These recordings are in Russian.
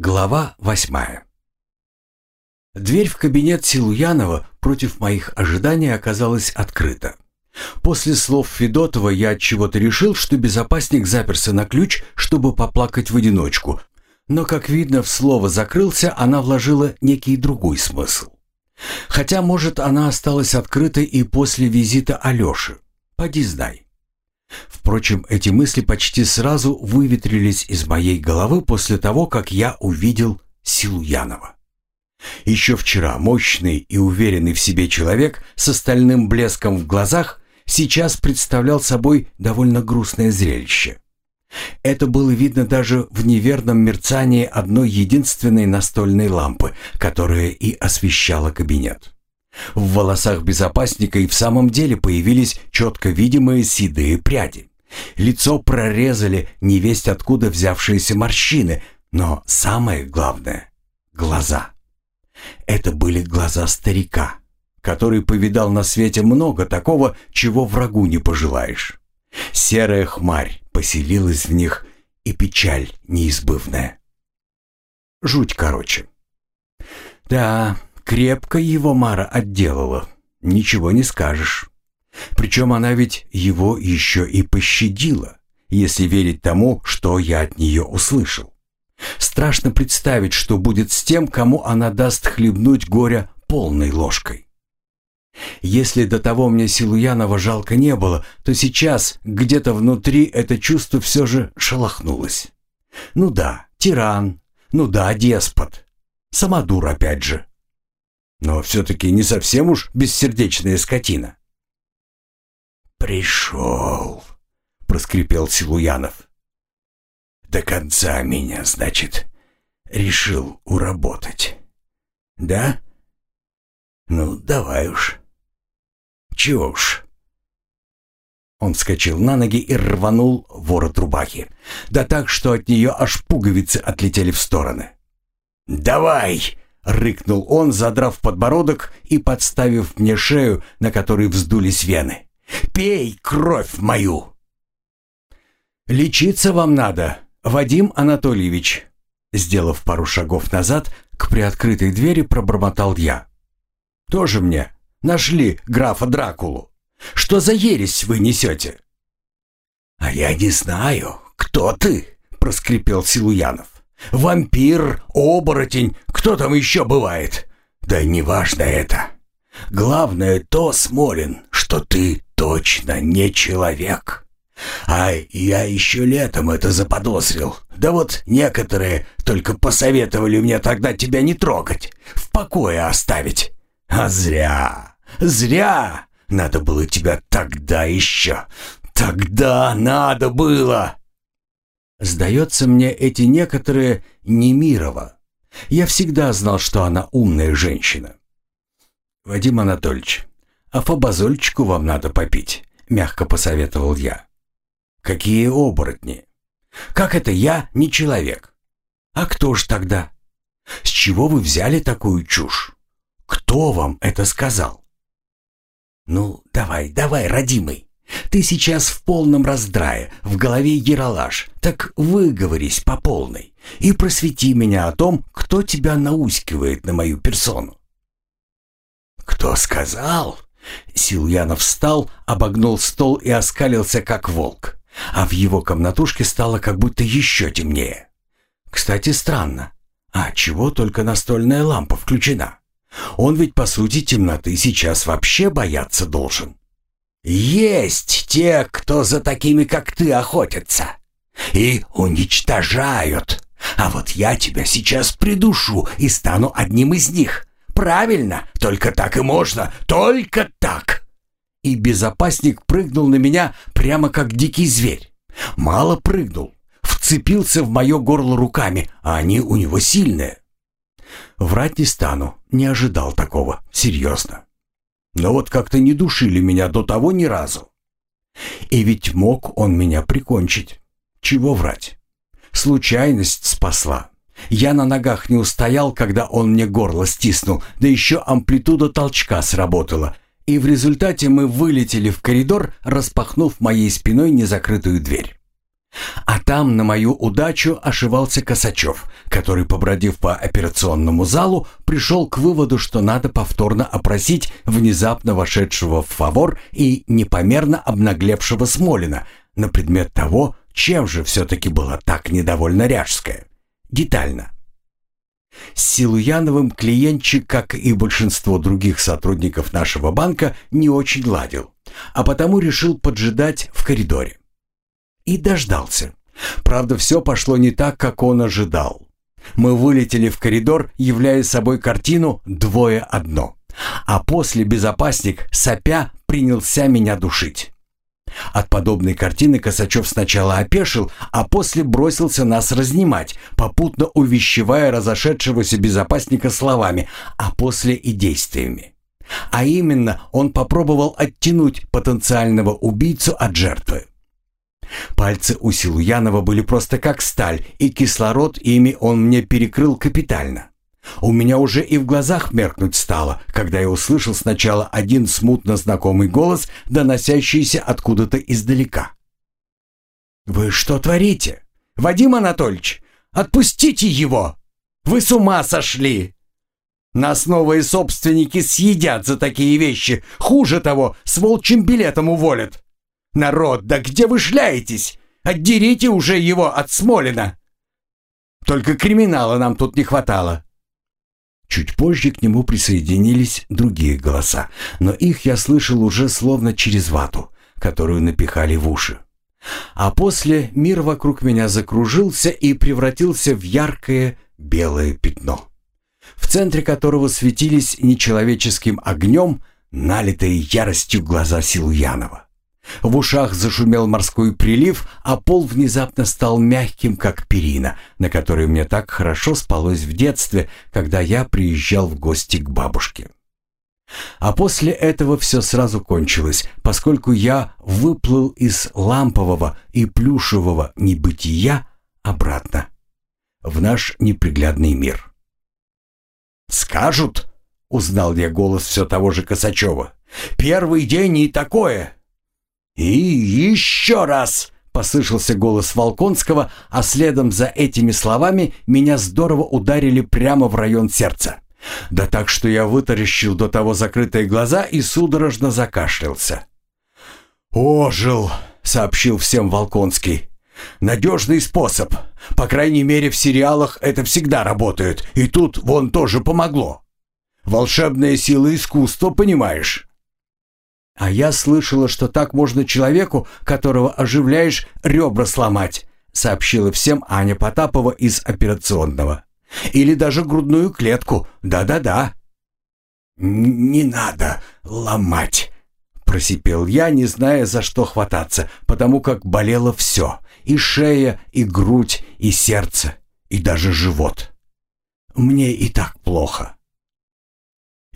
Глава восьмая Дверь в кабинет Силуянова против моих ожиданий оказалась открыта. После слов Федотова я от чего-то решил, что безопасник заперся на ключ, чтобы поплакать в одиночку. Но, как видно, в слово «закрылся» она вложила некий другой смысл. Хотя, может, она осталась открытой и после визита Алёши. Поди знай. Впрочем, эти мысли почти сразу выветрились из моей головы после того, как я увидел Силуянова. Еще вчера мощный и уверенный в себе человек с остальным блеском в глазах сейчас представлял собой довольно грустное зрелище. Это было видно даже в неверном мерцании одной единственной настольной лампы, которая и освещала кабинет. В волосах безопасника и в самом деле появились четко видимые седые пряди. Лицо прорезали невесть откуда взявшиеся морщины, но самое главное — глаза. Это были глаза старика, который повидал на свете много такого, чего врагу не пожелаешь. Серая хмарь поселилась в них, и печаль неизбывная. Жуть короче. Да, Крепко его Мара отделала, ничего не скажешь. Причем она ведь его еще и пощадила, если верить тому, что я от нее услышал. Страшно представить, что будет с тем, кому она даст хлебнуть горя полной ложкой. Если до того мне Силуянова жалко не было, то сейчас где-то внутри это чувство все же шелохнулось. Ну да, тиран, ну да, деспот. Самодур опять же но все-таки не совсем уж бессердечная скотина. «Пришел», — проскрипел Силуянов. «До конца меня, значит, решил уработать. Да? Ну, давай уж. Чего уж». Он вскочил на ноги и рванул ворот рубахи. Да так, что от нее аж пуговицы отлетели в стороны. «Давай!» Рыкнул он, задрав подбородок и подставив мне шею, на которой вздулись вены. «Пей кровь мою!» «Лечиться вам надо, Вадим Анатольевич!» Сделав пару шагов назад, к приоткрытой двери пробормотал я. «Тоже мне нашли графа Дракулу. Что за ересь вы несете?» «А я не знаю, кто ты?» — проскрипел Силуянов. Вампир, оборотень, кто там еще бывает? Да неважно это. Главное то, Смолин, что ты точно не человек. А я еще летом это заподозрил. Да вот некоторые только посоветовали мне тогда тебя не трогать, в покое оставить. А зря, зря. Надо было тебя тогда еще. Тогда надо было. Сдается мне, эти некоторые не Мирова. Я всегда знал, что она умная женщина. Вадим Анатольевич, а фабазольчику вам надо попить, мягко посоветовал я. Какие оборотни? Как это я не человек? А кто ж тогда? С чего вы взяли такую чушь? Кто вам это сказал? Ну, давай, давай, родимый. Ты сейчас в полном раздрае, в голове яролаж. Так выговорись по полной и просвети меня о том, кто тебя наускивает на мою персону. Кто сказал? Силуянов встал, обогнул стол и оскалился, как волк. А в его комнатушке стало как будто еще темнее. Кстати, странно. А чего только настольная лампа включена? Он ведь, по сути, темноты сейчас вообще бояться должен. Есть те, кто за такими, как ты, охотятся. И уничтожают. А вот я тебя сейчас придушу и стану одним из них. Правильно, только так и можно, только так. И безопасник прыгнул на меня прямо как дикий зверь. Мало прыгнул, вцепился в мое горло руками, а они у него сильные. Врать не стану, не ожидал такого, серьезно. Но вот как-то не душили меня до того ни разу. И ведь мог он меня прикончить. Чего врать? Случайность спасла. Я на ногах не устоял, когда он мне горло стиснул, да еще амплитуда толчка сработала, и в результате мы вылетели в коридор, распахнув моей спиной незакрытую дверь. А там на мою удачу ошивался Косачев, который, побродив по операционному залу, пришел к выводу, что надо повторно опросить внезапно вошедшего в фавор и непомерно обнаглевшего Смолина на предмет того, чем же все-таки была так недовольна Ряжская. Детально. С Силуяновым клиентчик, как и большинство других сотрудников нашего банка, не очень ладил, а потому решил поджидать в коридоре. И дождался. Правда, все пошло не так, как он ожидал. Мы вылетели в коридор, являя собой картину «двое одно». А после безопасник, сопя, принялся меня душить. От подобной картины Косачев сначала опешил, а после бросился нас разнимать, попутно увещевая разошедшегося безопасника словами, а после и действиями. А именно, он попробовал оттянуть потенциального убийцу от жертвы. Пальцы у Силуянова были просто как сталь, и кислород ими он мне перекрыл капитально. У меня уже и в глазах меркнуть стало, когда я услышал сначала один смутно знакомый голос, доносящийся откуда-то издалека. «Вы что творите? Вадим Анатольевич, отпустите его! Вы с ума сошли! Нас новые собственники съедят за такие вещи, хуже того, с волчьим билетом уволят! Народ, да где вы шляетесь? Отдерите уже его от Смолина!» Только криминала нам тут не хватало. Чуть позже к нему присоединились другие голоса, но их я слышал уже словно через вату, которую напихали в уши. А после мир вокруг меня закружился и превратился в яркое белое пятно, в центре которого светились нечеловеческим огнем налитые яростью глаза Силуянова. В ушах зашумел морской прилив, а пол внезапно стал мягким, как перина, на которой мне так хорошо спалось в детстве, когда я приезжал в гости к бабушке. А после этого все сразу кончилось, поскольку я выплыл из лампового и плюшевого небытия обратно, в наш неприглядный мир. «Скажут?» — узнал я голос все того же Косачева. «Первый день и такое!» «И еще раз!» — послышался голос Волконского, а следом за этими словами меня здорово ударили прямо в район сердца. Да так, что я вытаращил до того закрытые глаза и судорожно закашлялся. «Ожил!» — сообщил всем Волконский. «Надежный способ. По крайней мере, в сериалах это всегда работает, и тут вон тоже помогло. Волшебная сила искусства, понимаешь?» «А я слышала, что так можно человеку, которого оживляешь, ребра сломать», сообщила всем Аня Потапова из операционного. «Или даже грудную клетку. Да-да-да». «Не надо ломать», — просипел я, не зная, за что хвататься, потому как болело все — и шея, и грудь, и сердце, и даже живот. Мне и так плохо.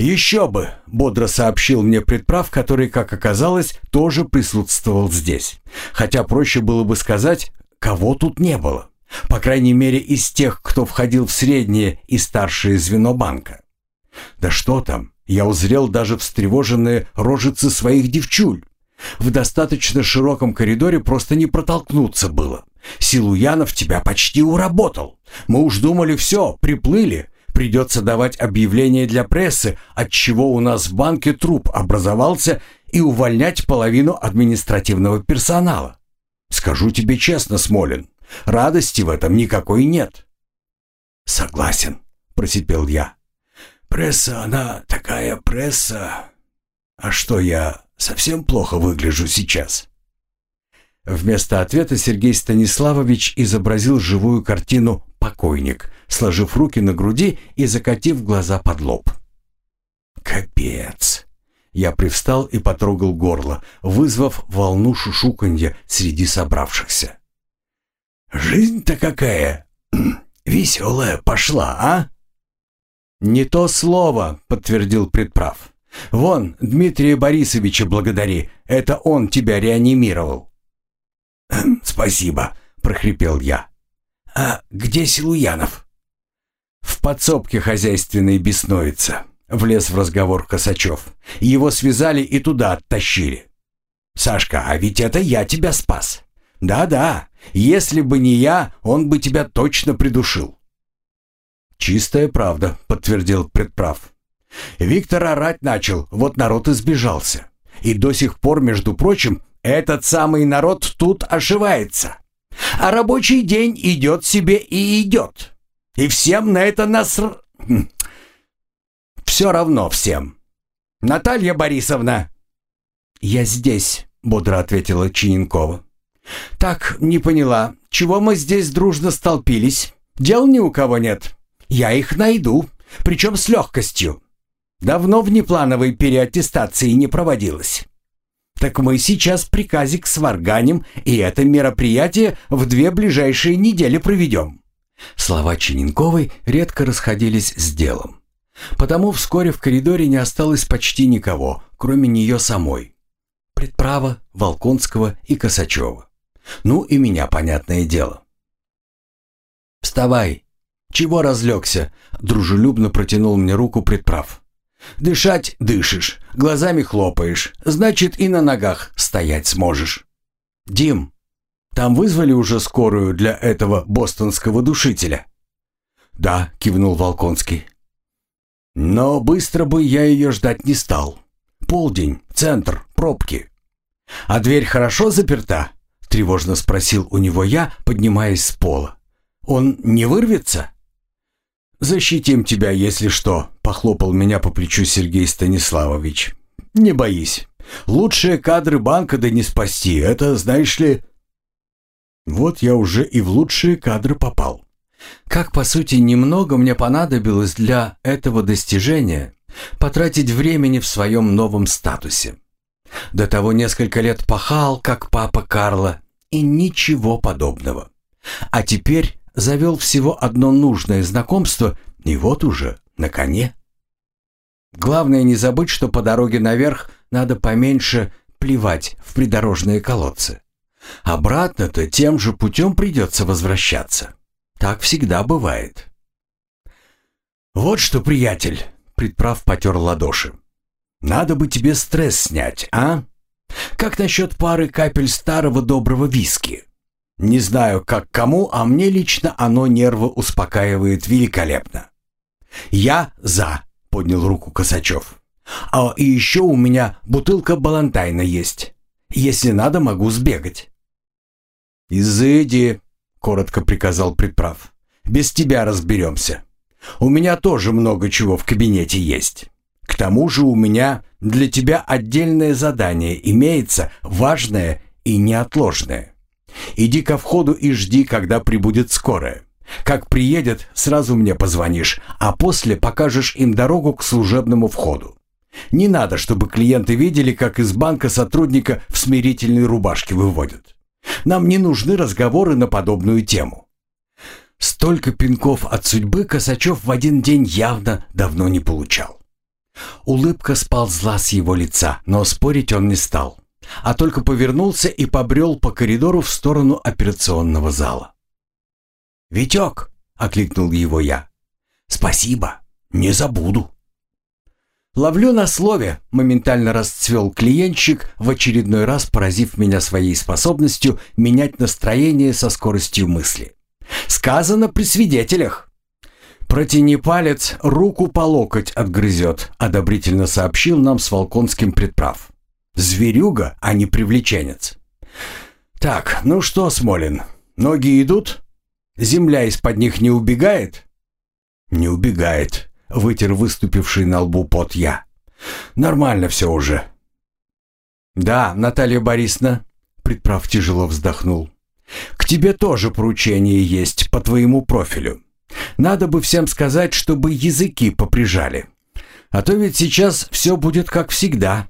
«Еще бы!» — бодро сообщил мне предправ, который, как оказалось, тоже присутствовал здесь. Хотя проще было бы сказать, кого тут не было. По крайней мере, из тех, кто входил в среднее и старшее звено банка. Да что там, я узрел даже встревоженные рожицы своих девчуль. В достаточно широком коридоре просто не протолкнуться было. Силуянов тебя почти уработал. Мы уж думали, все, приплыли, Придется давать объявление для прессы, от чего у нас в банке труп образовался, и увольнять половину административного персонала. Скажу тебе честно, Смолин, радости в этом никакой нет. Согласен, просипел я. Пресса, она такая пресса. А что, я совсем плохо выгляжу сейчас? Вместо ответа Сергей Станиславович изобразил живую картину «покойник», сложив руки на груди и закатив глаза под лоб. «Капец!» Я привстал и потрогал горло, вызвав волну шушуканья среди собравшихся. «Жизнь-то какая веселая пошла, а?» «Не то слово», — подтвердил предправ. «Вон, Дмитрия Борисовича благодари, это он тебя реанимировал». «Спасибо», — прохрипел я. «А где Силуянов?» «В подсобке хозяйственной беснуется», — влез в разговор Косачев. «Его связали и туда оттащили». «Сашка, а ведь это я тебя спас. Да-да, если бы не я, он бы тебя точно придушил. «Чистая правда», — подтвердил предправ. Виктор орать начал, вот народ избежался. И до сих пор, между прочим, этот самый народ тут ошивается. А рабочий день идет себе и идет. И всем на это наср... Хм. Все равно всем. Наталья Борисовна. Я здесь, бодро ответила Чиненкова. Так, не поняла, чего мы здесь дружно столпились? Дел ни у кого нет. Я их найду, причем с легкостью. Давно внеплановой переаттестации не проводилось. Так мы сейчас приказик сварганим, и это мероприятие в две ближайшие недели проведем. Слова Чиненковой редко расходились с делом. Потому вскоре в коридоре не осталось почти никого, кроме нее самой. Предправа, Волконского и Косачева. Ну и меня, понятное дело. «Вставай! Чего разлегся?» — дружелюбно протянул мне руку предправ. Дышать дышишь, глазами хлопаешь, значит и на ногах стоять сможешь. Дим, там вызвали уже скорую для этого бостонского душителя? Да, кивнул Волконский. Но быстро бы я ее ждать не стал. Полдень, центр, пробки. А дверь хорошо заперта? Тревожно спросил у него я, поднимаясь с пола. Он не вырвется? «Защитим тебя, если что», — похлопал меня по плечу Сергей Станиславович. «Не боись. Лучшие кадры банка да не спасти. Это, знаешь ли...» Вот я уже и в лучшие кадры попал. Как, по сути, немного мне понадобилось для этого достижения потратить времени в своем новом статусе. До того несколько лет пахал, как папа Карла, и ничего подобного. А теперь завел всего одно нужное знакомство, и вот уже на коне. Главное не забыть, что по дороге наверх надо поменьше плевать в придорожные колодцы. Обратно-то тем же путем придется возвращаться. Так всегда бывает. «Вот что, приятель», — предправ потер ладоши, — «надо бы тебе стресс снять, а? Как насчет пары капель старого доброго виски?» Не знаю, как кому, а мне лично оно нервы успокаивает великолепно. «Я за», — поднял руку Косачев. «А и еще у меня бутылка балантайна есть. Если надо, могу сбегать». «Изыди», — коротко приказал предправ. «Без тебя разберемся. У меня тоже много чего в кабинете есть. К тому же у меня для тебя отдельное задание имеется, важное и неотложное. Иди ко входу и жди, когда прибудет скорая. Как приедет, сразу мне позвонишь, а после покажешь им дорогу к служебному входу. Не надо, чтобы клиенты видели, как из банка сотрудника в смирительной рубашке выводят. Нам не нужны разговоры на подобную тему. Столько пинков от судьбы Косачев в один день явно давно не получал. Улыбка сползла с его лица, но спорить он не стал а только повернулся и побрел по коридору в сторону операционного зала. «Витек!» — окликнул его я. «Спасибо, не забуду». «Ловлю на слове», — моментально расцвел клиентчик, в очередной раз поразив меня своей способностью менять настроение со скоростью мысли. «Сказано при свидетелях». «Протяни палец, руку по локоть отгрызет», — одобрительно сообщил нам с Волконским предправ. Зверюга, а не привлеченец. Так, ну что, Смолин, ноги идут? Земля из-под них не убегает? Не убегает, вытер выступивший на лбу пот я. Нормально все уже. Да, Наталья Борисовна, предправ тяжело вздохнул. К тебе тоже поручение есть по твоему профилю. Надо бы всем сказать, чтобы языки поприжали. А то ведь сейчас все будет как всегда.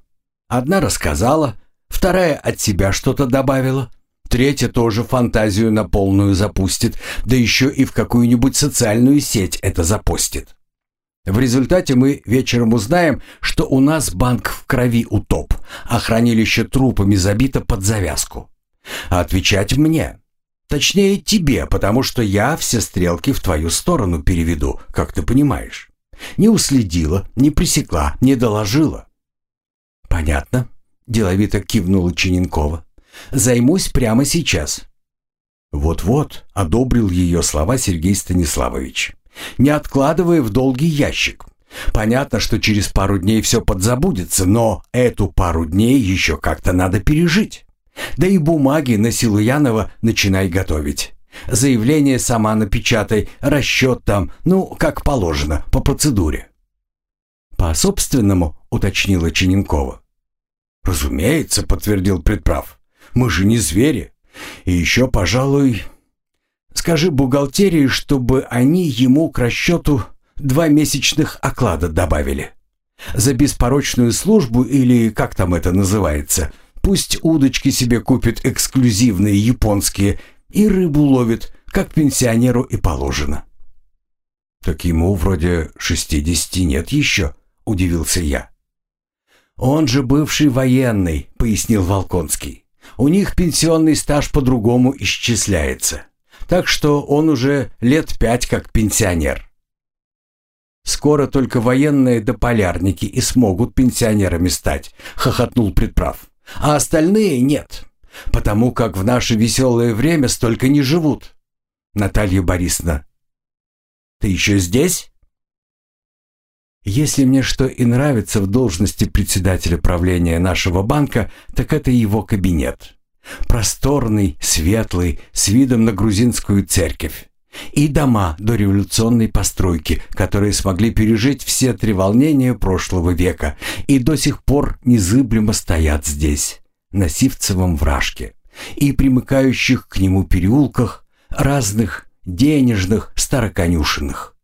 Одна рассказала, вторая от себя что-то добавила, третья тоже фантазию на полную запустит, да еще и в какую-нибудь социальную сеть это запостит. В результате мы вечером узнаем, что у нас банк в крови утоп, а хранилище трупами забито под завязку. А отвечать мне. Точнее, тебе, потому что я все стрелки в твою сторону переведу, как ты понимаешь. Не уследила, не пресекла, не доложила. «Понятно», — деловито кивнула Чиненкова. Займусь прямо сейчас». «Вот-вот», — одобрил ее слова Сергей Станиславович. «Не откладывая в долгий ящик. Понятно, что через пару дней все подзабудется, но эту пару дней еще как-то надо пережить. Да и бумаги на Силуянова начинай готовить. Заявление сама напечатай, расчет там, ну, как положено, по процедуре». «По собственному», — уточнила Чененкова. «Разумеется», — подтвердил предправ. «Мы же не звери. И еще, пожалуй, скажи бухгалтерии, чтобы они ему к расчету два месячных оклада добавили. За беспорочную службу или как там это называется. Пусть удочки себе купит эксклюзивные японские и рыбу ловит, как пенсионеру и положено». «Так ему вроде шестидесяти нет еще», — удивился я. «Он же бывший военный», — пояснил Волконский. «У них пенсионный стаж по-другому исчисляется. Так что он уже лет пять как пенсионер». «Скоро только военные да полярники и смогут пенсионерами стать», — хохотнул предправ. «А остальные нет, потому как в наше веселое время столько не живут». «Наталья Борисовна, ты еще здесь?» Если мне что и нравится в должности председателя правления нашего банка, так это его кабинет. Просторный, светлый, с видом на грузинскую церковь. И дома дореволюционной постройки, которые смогли пережить все три волнения прошлого века и до сих пор незыблемо стоят здесь, на Сивцевом вражке, и примыкающих к нему переулках разных денежных староконюшенных.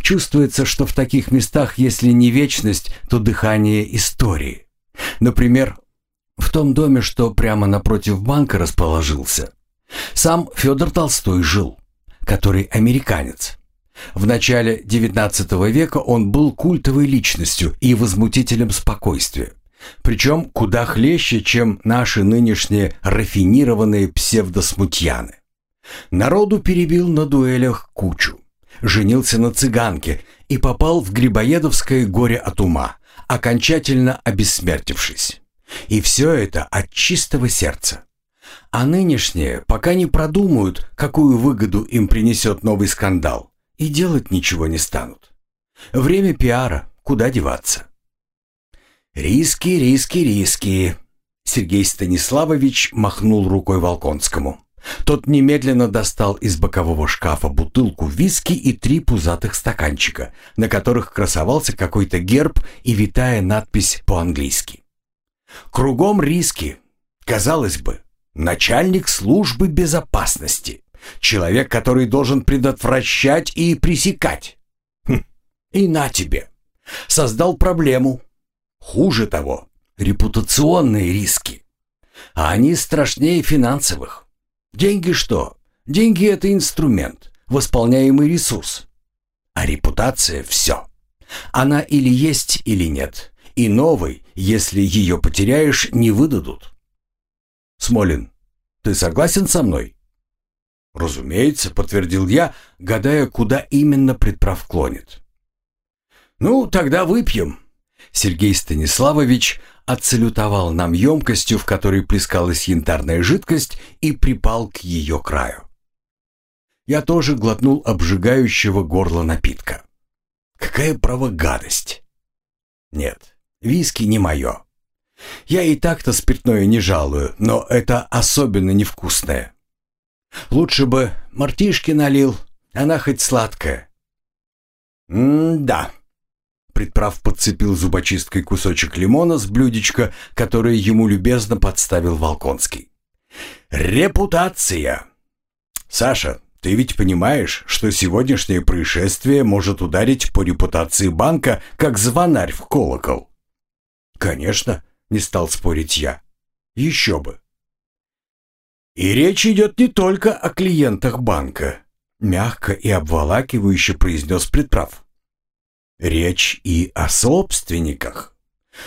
Чувствуется, что в таких местах, если не вечность, то дыхание истории. Например, в том доме, что прямо напротив банка расположился. Сам Федор Толстой жил, который американец. В начале XIX века он был культовой личностью и возмутителем спокойствия. Причем куда хлеще, чем наши нынешние рафинированные псевдосмутьяны. Народу перебил на дуэлях кучу женился на цыганке и попал в Грибоедовское горе от ума, окончательно обессмертившись. И все это от чистого сердца. А нынешние пока не продумают, какую выгоду им принесет новый скандал, и делать ничего не станут. Время пиара, куда деваться? «Риски, риски, риски», — Сергей Станиславович махнул рукой Волконскому. Тот немедленно достал из бокового шкафа бутылку виски и три пузатых стаканчика, на которых красовался какой-то герб и витая надпись по-английски. Кругом риски. Казалось бы, начальник службы безопасности. Человек, который должен предотвращать и пресекать. Хм. И на тебе. Создал проблему. Хуже того, репутационные риски. А они страшнее финансовых. Деньги что? Деньги — это инструмент, восполняемый ресурс. А репутация — все. Она или есть, или нет. И новой, если ее потеряешь, не выдадут. Смолин, ты согласен со мной? Разумеется, подтвердил я, гадая, куда именно предправ клонит. Ну, тогда выпьем. Сергей Станиславович отсалютовал нам емкостью, в которой плескалась янтарная жидкость, и припал к ее краю. Я тоже глотнул обжигающего горло напитка. Какая право гадость! Нет, виски не мое. Я и так-то спиртное не жалую, но это особенно невкусное. Лучше бы мартишки налил, она хоть сладкая. М-да. Предправ подцепил зубочисткой кусочек лимона с блюдечка, которое ему любезно подставил Волконский. «Репутация!» «Саша, ты ведь понимаешь, что сегодняшнее происшествие может ударить по репутации банка, как звонарь в колокол?» «Конечно», — не стал спорить я. «Еще бы». «И речь идет не только о клиентах банка», — мягко и обволакивающе произнес предправ. Речь и о собственниках.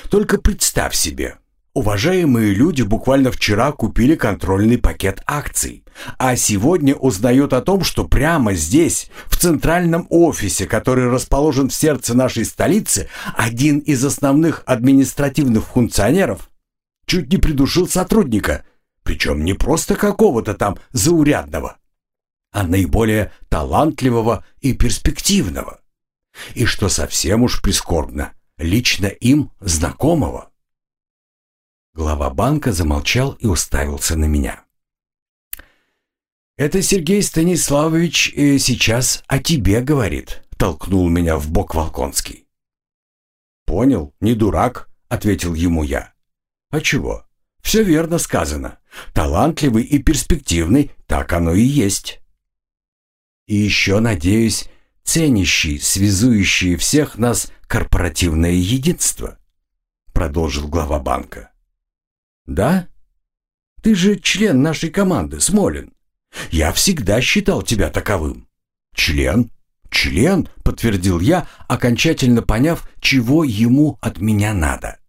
Только представь себе, уважаемые люди буквально вчера купили контрольный пакет акций, а сегодня узнают о том, что прямо здесь, в центральном офисе, который расположен в сердце нашей столицы, один из основных административных функционеров чуть не придушил сотрудника, Причем не просто какого-то там заурядного, а наиболее талантливого и перспективного. И что совсем уж прискорбно, лично им знакомого. Глава банка замолчал и уставился на меня. «Это Сергей Станиславович э, сейчас о тебе говорит», — толкнул меня в бок Волконский. «Понял, не дурак», — ответил ему я. «А чего? Все верно сказано. Талантливый и перспективный, так оно и есть». «И еще, надеюсь, ценящий, связующий всех нас корпоративное единство», — продолжил глава банка. «Да? Ты же член нашей команды, Смолин. Я всегда считал тебя таковым. Член? Член, подтвердил я, окончательно поняв, чего ему от меня надо.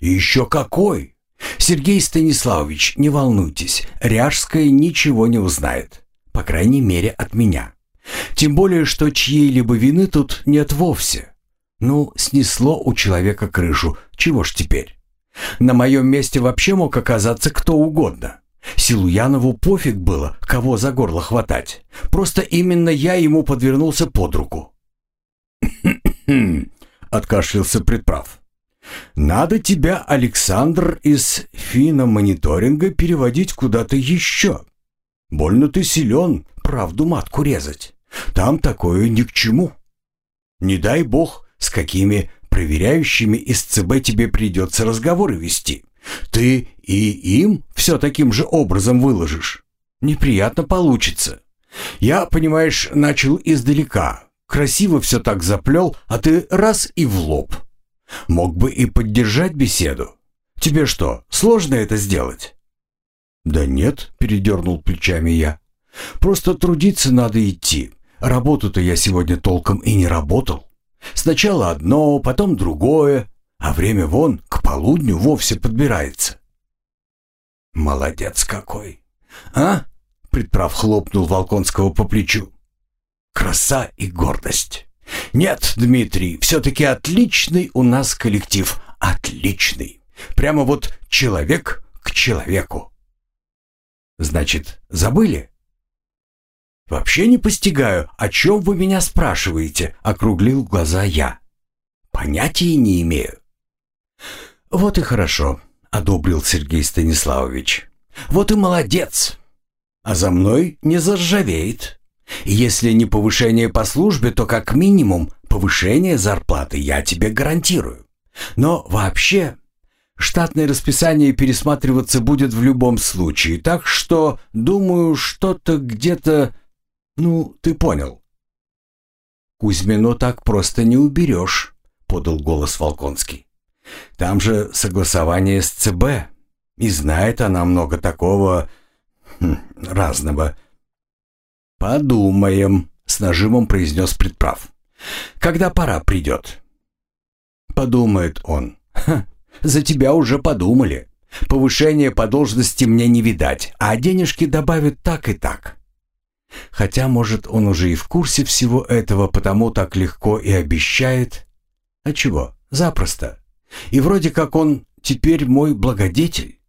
И еще какой? Сергей Станиславович, не волнуйтесь, Ряжская ничего не узнает. По крайней мере, от меня. Тем более, что чьей-либо вины тут нет вовсе. Ну, снесло у человека крышу, чего ж теперь? На моем месте вообще мог оказаться кто угодно. Силуянову пофиг было, кого за горло хватать. Просто именно я ему подвернулся под руку. откашлялся предправ. «Надо тебя, Александр, из финомониторинга переводить куда-то еще. Больно ты силен, правду матку резать. Там такое ни к чему. Не дай бог, с какими проверяющими из ЦБ тебе придется разговоры вести. Ты и им все таким же образом выложишь. Неприятно получится. Я, понимаешь, начал издалека. Красиво все так заплел, а ты раз и в лоб. Мог бы и поддержать беседу. Тебе что, сложно это сделать? Да нет, передернул плечами я. Просто трудиться надо идти. Работу-то я сегодня толком и не работал. Сначала одно, потом другое, а время вон к полудню вовсе подбирается. Молодец какой! А? Предправ хлопнул Волконского по плечу. Краса и гордость. Нет, Дмитрий, все-таки отличный у нас коллектив. Отличный. Прямо вот человек к человеку. Значит, забыли? «Вообще не постигаю, о чем вы меня спрашиваете?» — округлил глаза я. «Понятия не имею». «Вот и хорошо», — одобрил Сергей Станиславович. «Вот и молодец. А за мной не заржавеет. Если не повышение по службе, то как минимум повышение зарплаты я тебе гарантирую. Но вообще штатное расписание пересматриваться будет в любом случае, так что, думаю, что-то где-то ну, ты понял. Кузьмину так просто не уберешь, подал голос Волконский. Там же согласование с ЦБ, и знает она много такого хм, разного. Подумаем, с нажимом произнес предправ. Когда пора придет? Подумает он. Ха, за тебя уже подумали. Повышение по должности мне не видать, а денежки добавят так и так. Хотя, может, он уже и в курсе всего этого, потому так легко и обещает. А чего? Запросто. И вроде как он теперь мой благодетель.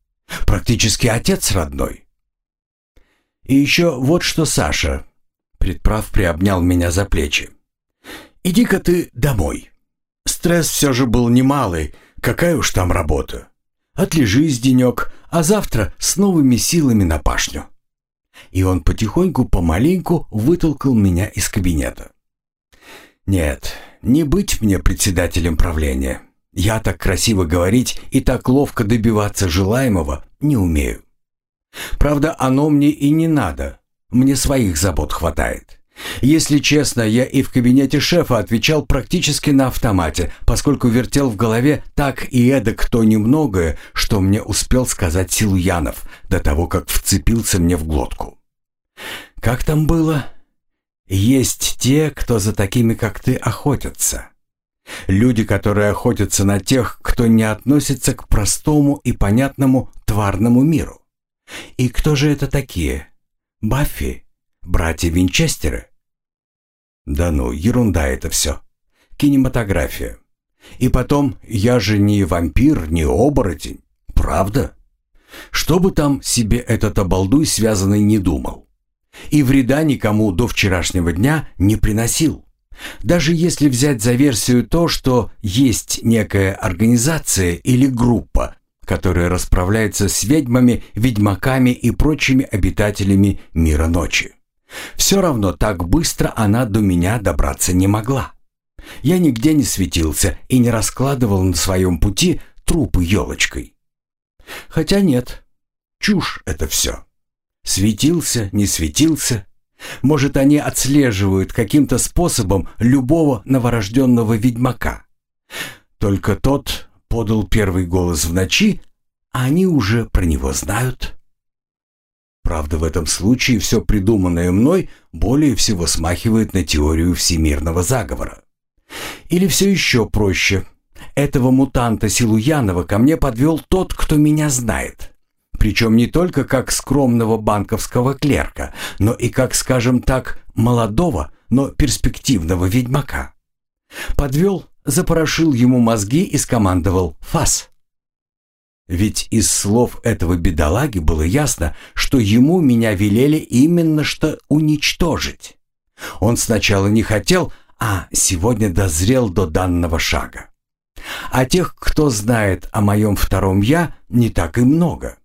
Практически отец родной. И еще вот что Саша. Предправ приобнял меня за плечи. «Иди-ка ты домой. Стресс все же был немалый. Какая уж там работа. Отлежись денек, а завтра с новыми силами на пашню» и он потихоньку, помаленьку вытолкал меня из кабинета. «Нет, не быть мне председателем правления. Я так красиво говорить и так ловко добиваться желаемого не умею. Правда, оно мне и не надо. Мне своих забот хватает. Если честно, я и в кабинете шефа отвечал практически на автомате, поскольку вертел в голове так и эдак то немногое, что мне успел сказать Силуянов до того, как вцепился мне в глотку. Как там было? Есть те, кто за такими, как ты, охотятся. Люди, которые охотятся на тех, кто не относится к простому и понятному тварному миру. И кто же это такие? Баффи? Братья Винчестеры? Да ну, ерунда это все. Кинематография. И потом, я же не вампир, не оборотень. Правда? Что бы там себе этот обалдуй связанный не думал. И вреда никому до вчерашнего дня не приносил. Даже если взять за версию то, что есть некая организация или группа, которая расправляется с ведьмами, ведьмаками и прочими обитателями мира ночи. Все равно так быстро она до меня добраться не могла. Я нигде не светился и не раскладывал на своем пути трупы елочкой. Хотя нет, чушь это все. Светился, не светился. Может, они отслеживают каким-то способом любого новорожденного ведьмака. Только тот подал первый голос в ночи, а они уже про него знают. Правда, в этом случае все придуманное мной более всего смахивает на теорию всемирного заговора. Или все еще проще. Этого мутанта Силуянова ко мне подвел тот, кто меня знает. Причем не только как скромного банковского клерка, но и как, скажем так, молодого, но перспективного ведьмака. Подвел, запорошил ему мозги и скомандовал «Фас». Ведь из слов этого бедолаги было ясно, что ему меня велели именно что уничтожить. Он сначала не хотел, а сегодня дозрел до данного шага. А тех, кто знает о моем втором «я», не так и много.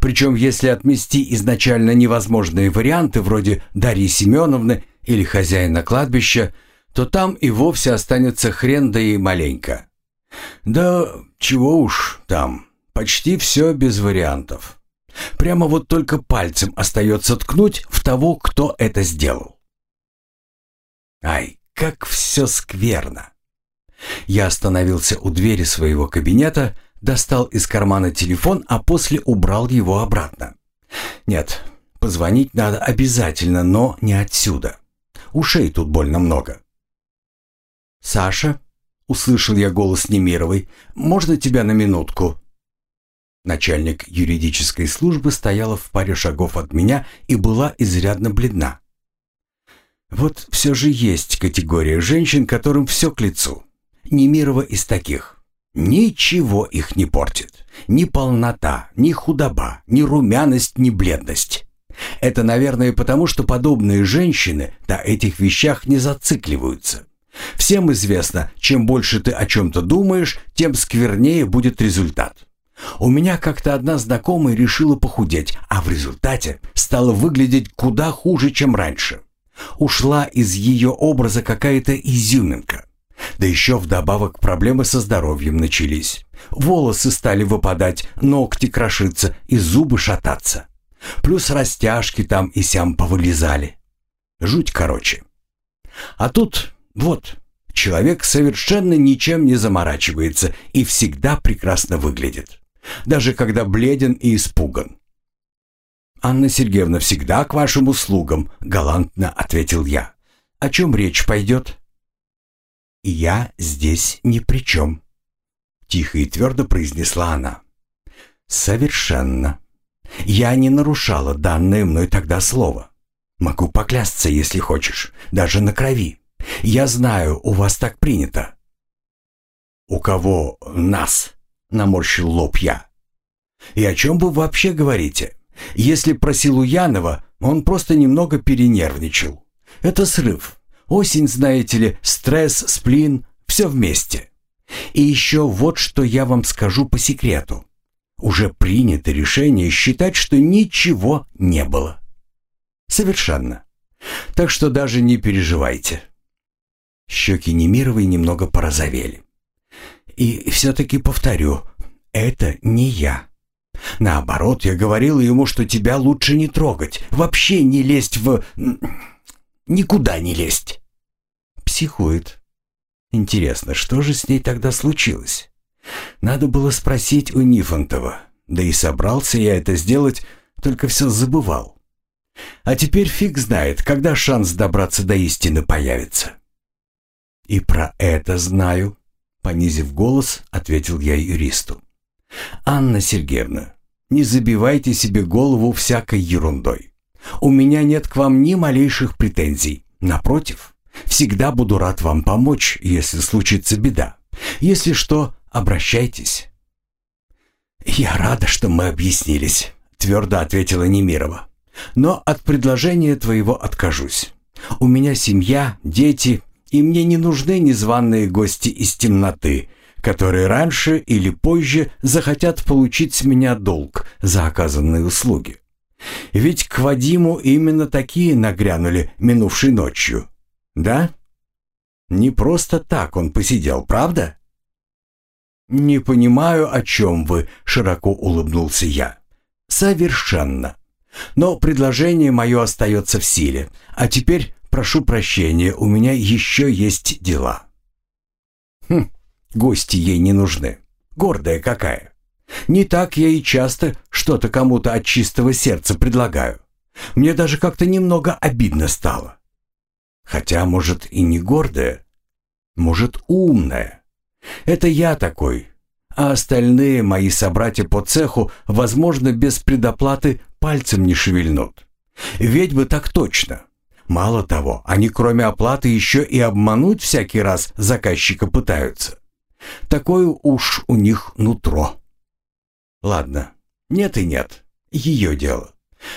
Причем, если отмести изначально невозможные варианты вроде Дарьи Семеновны или хозяина кладбища, то там и вовсе останется хрен да и маленько. Да чего уж там, Почти все без вариантов. Прямо вот только пальцем остается ткнуть в того, кто это сделал. Ай, как все скверно. Я остановился у двери своего кабинета, достал из кармана телефон, а после убрал его обратно. Нет, позвонить надо обязательно, но не отсюда. Ушей тут больно много. «Саша?» — услышал я голос Немировой. «Можно тебя на минутку?» Начальник юридической службы стояла в паре шагов от меня и была изрядно бледна. Вот все же есть категория женщин, которым все к лицу. Немирова из таких. Ничего их не портит. Ни полнота, ни худоба, ни румяность, ни бледность. Это, наверное, потому, что подобные женщины на этих вещах не зацикливаются. Всем известно, чем больше ты о чем-то думаешь, тем сквернее будет результат. У меня как-то одна знакомая решила похудеть, а в результате стала выглядеть куда хуже, чем раньше. Ушла из ее образа какая-то изюминка. Да еще вдобавок проблемы со здоровьем начались. Волосы стали выпадать, ногти крошиться и зубы шататься. Плюс растяжки там и сям повылезали. Жуть короче. А тут вот человек совершенно ничем не заморачивается и всегда прекрасно выглядит даже когда бледен и испуган. «Анна Сергеевна всегда к вашим услугам», — галантно ответил я. «О чем речь пойдет?» «Я здесь ни при чем», — тихо и твердо произнесла она. «Совершенно. Я не нарушала данное мной тогда слово. Могу поклясться, если хочешь, даже на крови. Я знаю, у вас так принято». «У кого нас?» — наморщил лоб я. «И о чем вы вообще говорите? Если про Силуянова, он просто немного перенервничал. Это срыв. Осень, знаете ли, стресс, сплин, все вместе. И еще вот что я вам скажу по секрету. Уже принято решение считать, что ничего не было. Совершенно. Так что даже не переживайте». Щеки Немировой немного порозовели. И все-таки повторю, это не я. Наоборот, я говорил ему, что тебя лучше не трогать, вообще не лезть в... никуда не лезть. Психует. Интересно, что же с ней тогда случилось? Надо было спросить у Нифонтова. Да и собрался я это сделать, только все забывал. А теперь фиг знает, когда шанс добраться до истины появится. И про это знаю, Понизив голос, ответил я юристу. «Анна Сергеевна, не забивайте себе голову всякой ерундой. У меня нет к вам ни малейших претензий. Напротив, всегда буду рад вам помочь, если случится беда. Если что, обращайтесь». «Я рада, что мы объяснились», — твердо ответила Немирова. «Но от предложения твоего откажусь. У меня семья, дети, и мне не нужны незваные гости из темноты, которые раньше или позже захотят получить с меня долг за оказанные услуги. Ведь к Вадиму именно такие нагрянули минувшей ночью. Да? Не просто так он посидел, правда? «Не понимаю, о чем вы», — широко улыбнулся я. «Совершенно. Но предложение мое остается в силе. А теперь прошу прощения, у меня еще есть дела». «Хм, гости ей не нужны. Гордая какая. Не так я и часто что-то кому-то от чистого сердца предлагаю. Мне даже как-то немного обидно стало. Хотя, может, и не гордая, может, умная. Это я такой, а остальные мои собратья по цеху, возможно, без предоплаты пальцем не шевельнут. Ведьмы так точно. Мало того, они кроме оплаты еще и обмануть всякий раз заказчика пытаются. Такое уж у них нутро. Ладно, нет и нет, ее дело.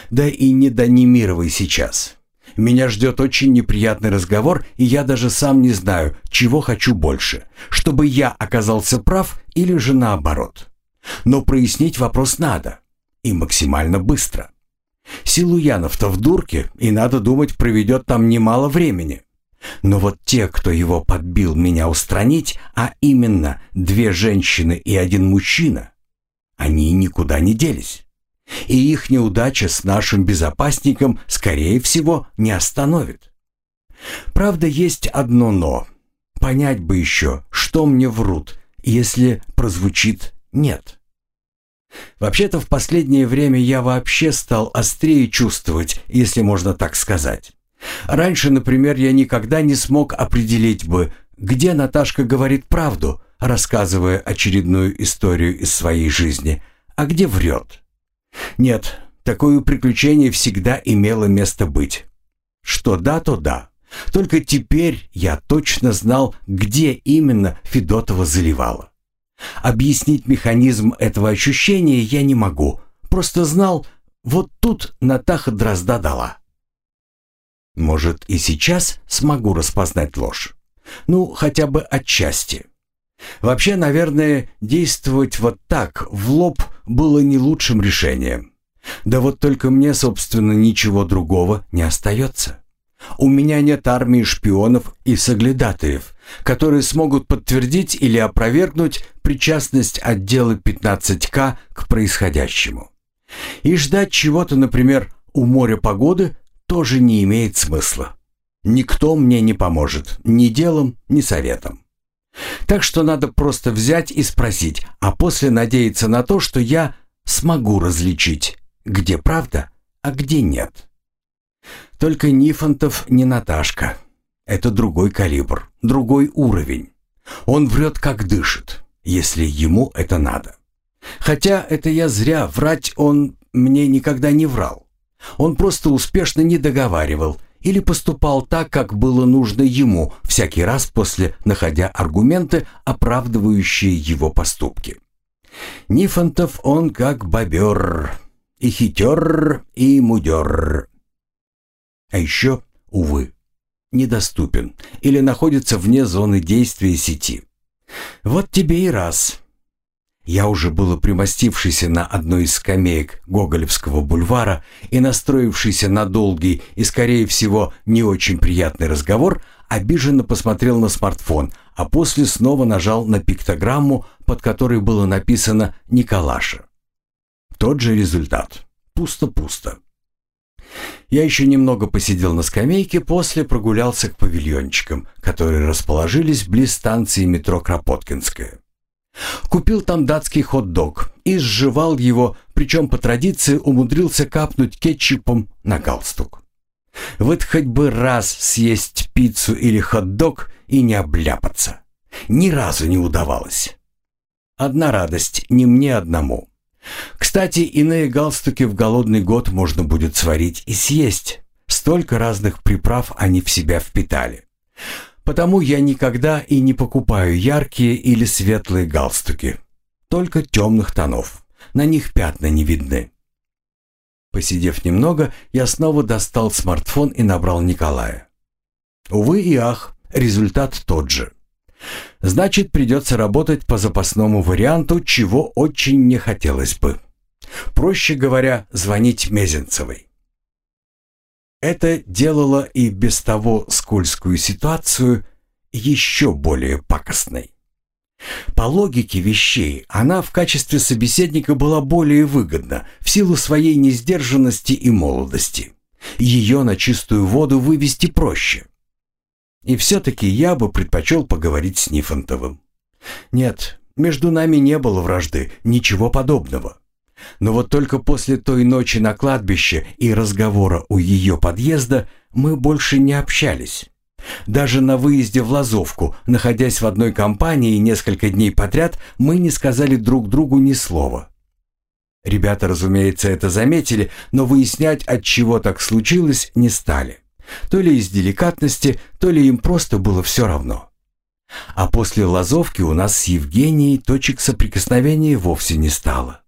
Да и не до Немировой сейчас. Меня ждет очень неприятный разговор, и я даже сам не знаю, чего хочу больше, чтобы я оказался прав или же наоборот. Но прояснить вопрос надо, и максимально быстро. Силуянов-то в дурке, и, надо думать, проведет там немало времени. Но вот те, кто его подбил меня устранить, а именно две женщины и один мужчина, они никуда не делись. И их неудача с нашим безопасником, скорее всего, не остановит. Правда, есть одно «но». Понять бы еще, что мне врут, если прозвучит «нет». Вообще-то в последнее время я вообще стал острее чувствовать, если можно так сказать. Раньше, например, я никогда не смог определить бы, где Наташка говорит правду, рассказывая очередную историю из своей жизни, а где врет. Нет, такое приключение всегда имело место быть. Что да, то да. Только теперь я точно знал, где именно Федотова заливала. Объяснить механизм этого ощущения я не могу. Просто знал, вот тут Натаха дрозда дала. Может, и сейчас смогу распознать ложь. Ну, хотя бы отчасти. Вообще, наверное, действовать вот так, в лоб, было не лучшим решением. Да вот только мне, собственно, ничего другого не остается. У меня нет армии шпионов и соглядатаев, которые смогут подтвердить или опровергнуть причастность отдела 15К к происходящему. И ждать чего-то, например, у моря погоды тоже не имеет смысла. Никто мне не поможет ни делом, ни советом. Так что надо просто взять и спросить, а после надеяться на то, что я смогу различить, где правда, а где нет. Только Нифонтов не Наташка. Это другой калибр, другой уровень. Он врет, как дышит, если ему это надо. Хотя это я зря, врать он мне никогда не врал. Он просто успешно не договаривал или поступал так, как было нужно ему, всякий раз после находя аргументы, оправдывающие его поступки. Нифонтов он как бобер, и хитер, и мудер. А еще, увы, недоступен или находится вне зоны действия сети. Вот тебе и раз. Я уже было примостившийся на одной из скамеек Гоголевского бульвара и настроившийся на долгий и, скорее всего, не очень приятный разговор, обиженно посмотрел на смартфон, а после снова нажал на пиктограмму, под которой было написано «Николаша». Тот же результат. Пусто-пусто. Я еще немного посидел на скамейке, после прогулялся к павильончикам, которые расположились близ станции метро Кропоткинская. Купил там датский хот-дог и сживал его, причем по традиции умудрился капнуть кетчупом на галстук. Вот хоть бы раз съесть пиццу или хот-дог и не обляпаться. Ни разу не удавалось. Одна радость, не мне одному. Кстати, иные галстуки в голодный год можно будет сварить и съесть. Столько разных приправ они в себя впитали. Потому я никогда и не покупаю яркие или светлые галстуки. Только темных тонов. на них пятна не видны. Посидев немного, я снова достал смартфон и набрал Николая. Увы и ах, результат тот же. Значит, придется работать по запасному варианту, чего очень не хотелось бы. Проще говоря, звонить Мезенцевой. Это делало и без того скользкую ситуацию еще более пакостной. По логике вещей, она в качестве собеседника была более выгодна в силу своей несдержанности и молодости. Ее на чистую воду вывести проще. И все-таки я бы предпочел поговорить с Нифонтовым. Нет, между нами не было вражды, ничего подобного. Но вот только после той ночи на кладбище и разговора у ее подъезда мы больше не общались. Даже на выезде в Лазовку, находясь в одной компании несколько дней подряд, мы не сказали друг другу ни слова. Ребята, разумеется, это заметили, но выяснять, от чего так случилось, не стали. То ли из деликатности, то ли им просто было все равно. А после Лазовки у нас с Евгенией точек соприкосновения вовсе не стало.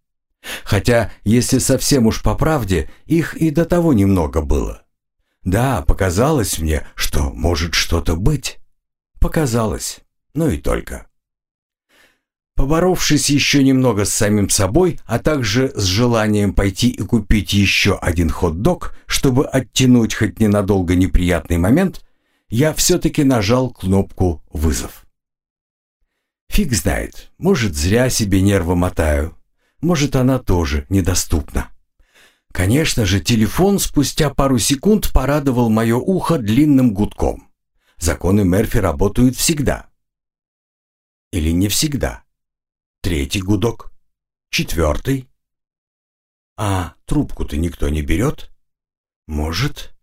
Хотя, если совсем уж по правде, их и до того немного было. Да, показалось мне, что может что-то быть. Показалось, ну и только. Поборовшись еще немного с самим собой, а также с желанием пойти и купить еще один хот-дог, чтобы оттянуть хоть ненадолго неприятный момент, я все-таки нажал кнопку «Вызов». Фиг знает, может, зря себе нервы мотаю, может, она тоже недоступна. Конечно же, телефон спустя пару секунд порадовал мое ухо длинным гудком. Законы Мерфи работают всегда. Или не всегда. Третий гудок. Четвертый. А трубку-то никто не берет? Может?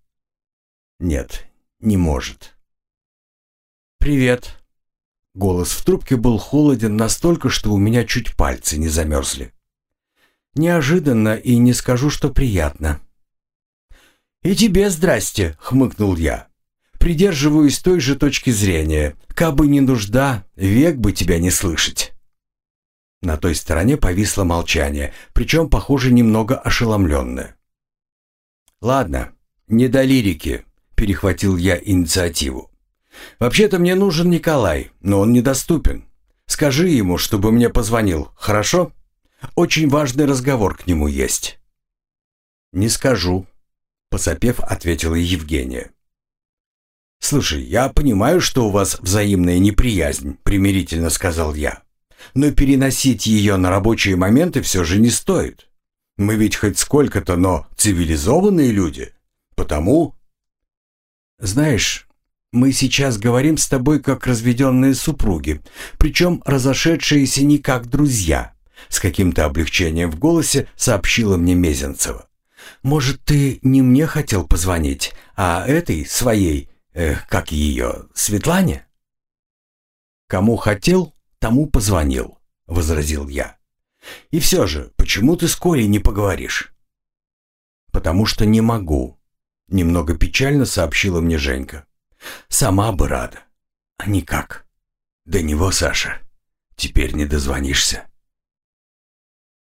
Нет, не может. «Привет». Голос в трубке был холоден настолько, что у меня чуть пальцы не замерзли. Неожиданно и не скажу, что приятно. «И тебе здрасте», — хмыкнул я. «Придерживаюсь той же точки зрения. Кабы не нужда, век бы тебя не слышать». На той стороне повисло молчание, причем, похоже, немного ошеломленное. «Ладно, не до лирики», — перехватил я инициативу. «Вообще-то мне нужен Николай, но он недоступен. Скажи ему, чтобы мне позвонил, хорошо?» Очень важный разговор к нему есть». «Не скажу», — посопев, ответила Евгения. «Слушай, я понимаю, что у вас взаимная неприязнь», — примирительно сказал я. «Но переносить ее на рабочие моменты все же не стоит. Мы ведь хоть сколько-то, но цивилизованные люди. Потому...» «Знаешь, мы сейчас говорим с тобой как разведенные супруги, причем разошедшиеся не как друзья», с каким-то облегчением в голосе сообщила мне Мезенцева. «Может, ты не мне хотел позвонить, а этой, своей, э, как ее, Светлане?» «Кому хотел, тому позвонил», — возразил я. «И все же, почему ты с Колей не поговоришь?» «Потому что не могу», — немного печально сообщила мне Женька. «Сама бы рада. А никак. До него, Саша, теперь не дозвонишься».